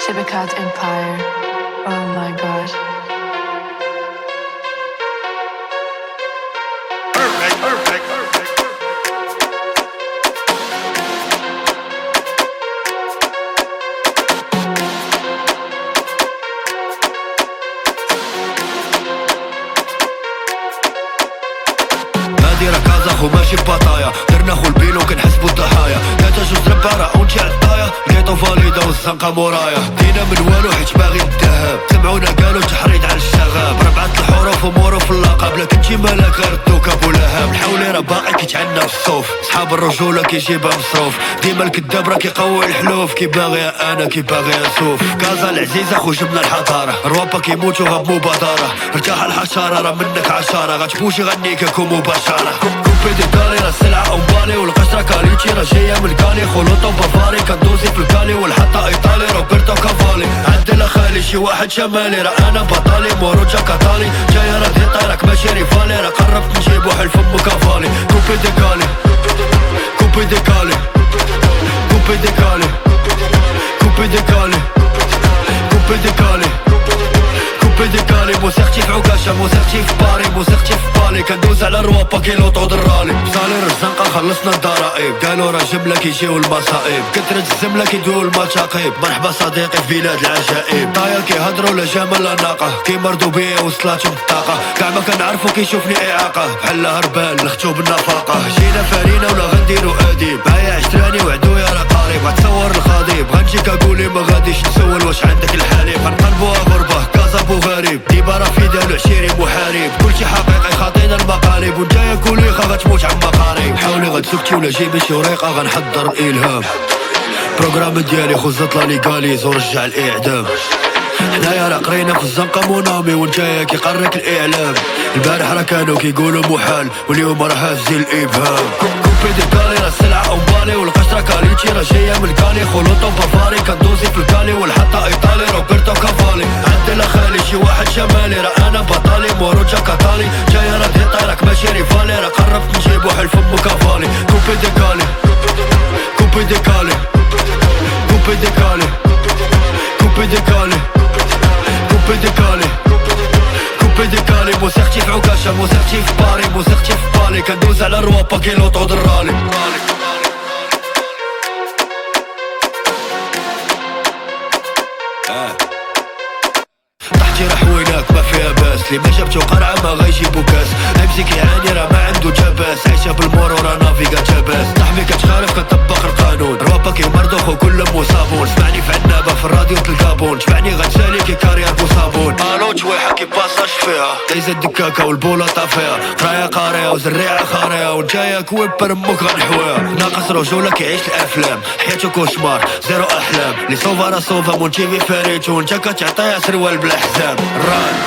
Chibicat Empire. Oh my god. هادي راه كازاخ وماشي بطايا درنا خو البيلو كنحسبو الضحايا. كانت جوج ربارة اونتي عطايا لقيتو فاليدا والزنقة مورايا دينا من والو حيت باغي الذهب. سمعونا قالوا تحريض على الشغب. راه باقي كيتعنى بالصوف صحاب الرجولة كيجيبها مصروف. ديما الكداب راه كيقوي الحلوف. كي باغي أنا كي باغي أسوف. كازا العزيزة خو جبنا الحضارة. روابا كيموتو غاب مبادرة. ارتاح الحشارة راه منك عشارة. غتبوشي غنيكك ومباشرة كوبي دي كالي راه السلعة امبالي والقشرة كاليتشي راه جاية من الكالي. خلوطو بافاري كندوزي في الكالي. والحطة ايطالي خالي شي واحد شمالي راه أنا بطالي موروجا كاتالي جاية راه دي طايرك ماشي ريفالي راه قربت نجيبو حل فمو كافالي كوبي دي كالي كوبي دي كالي كوبي دي كالي كوبي دي كالي كوبي دي كالي موسيقتي في عكاشة موسيقتي في باري موسيقتي في بالي. كندوز على روابا كيلوطو درالي صالير الزنقة خلصنا الضرائب. قالوا راه جملة كيجيو المصائب كثرة الزملة كيدويو المشاقيب مرحبا صديقي في بلاد العجائب. طايا كيهضروا لا جمال لا ناقة. كيمرضوا بيا وصلاتهم الطاقة كاع ما كنعرفو كيشوفني إعاقة. بحال هربان لختو بالنفاقة. جينا فارينا ولا غنديرو أديب بايع عشراني وعدويا راه قريب غتصور الخطيب خاطينا المقالب وانتايا كولي خا غتموت عما قريب حاولي غتسكتي ولا جيبي شي وريقة غنحضر الالهام بروغرام ديالي خزط لا ليغاليز ورجع الإعدام. حنايا راه قرينا في الزنقة مونامي وانتايا كيقرك الإعلام. البارح راه كانوا كيقولوا محال واليوم راه هازين الإبهام. كوبي دي كالي راه السلعة امبالي والقشرة كاليتشي راه جاية من الكالي خلوطو بافاري كندوزي في الكالي والحطة إيطالي روبرتو كافالي. لا خالي شي واحد شمالي راه أنا بطالي موروجا كاتالي جاية راه دي طايرك ماشي ريفالي راه قربت نجيبو حل فمو كافالي كوبي دي كالي كوبي دي كالي كوبي دي كالي كوبي دي كالي كوبي دي كالي كوبي دي كالي موسيقتي في عكاشة موسيقتي في باري موسيقتي في بالي كندوز على روابا كيلوطو درالي تحتي باس اللي ما جابتو قرعة ما غيجيبو كاس. امسي كيعاني راه ما عنده جباس عايشة بالمرور راه نافيكا جباس صاحبي كتخالف كطبق القانون. روابا كيمرضوخ وكل مصابون. سمعني في عنابة في الراديو تلقابون جمعني غتسالي كي كارير بوصابون ألو شويحة كي باساج فيها. دايزة الدكاكة والبولة طافيها. قراية قارية وزريعة خارية. وجاية كويبر أمك غنحويها ناقص رجولة كيعيش الأفلام. حياته كوشمار زيرو أحلام. لي سوفا راه سوفا مونتيفي فريت وانت كتعطيها سروال بلا حزام ران.